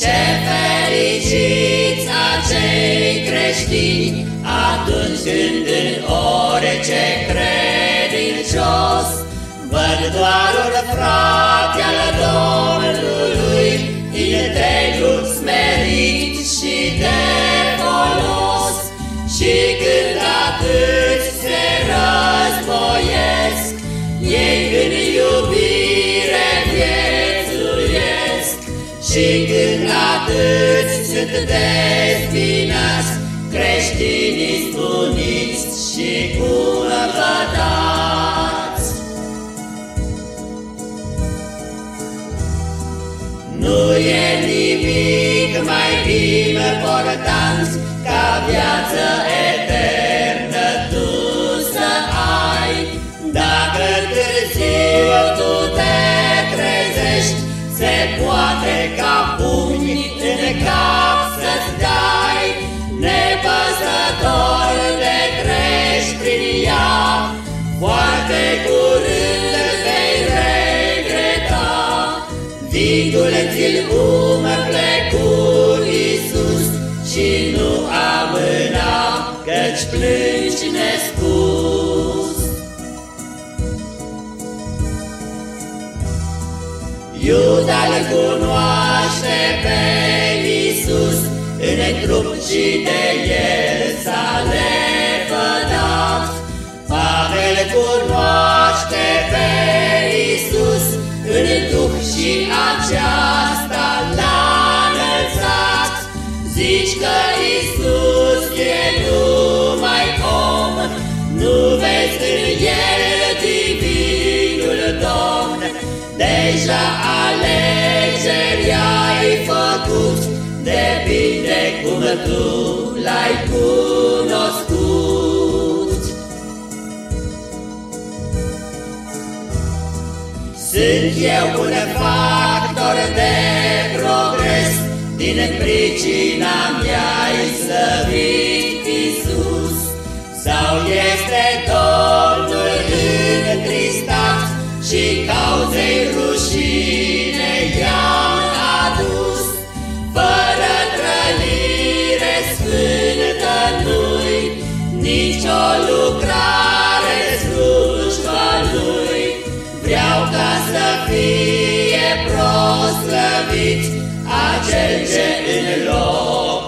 Ce fericiți acei creștini atunci când în orice credincios văd doar un frate al Domnului, integru, smerit și de folos. Și când atât și când atât sunt dezbinați, creștinii spuniți și cumpătați. Nu e nimic mai important ca viață Vidul ți-l umple cu Iisus și nu amâna, căci plângi nespus. Iuda-l cunoaște pe Iisus, în trup și de el s-a deja alegeri ai făcut, depinde cum tu l-ai cunoscut. Sunt eu un factor de progres, din pricina mea-i slăvit Iisus, sau este Domnul nicio lucrare slujba lui, vreau ca să fie proslăvit acel ce în loc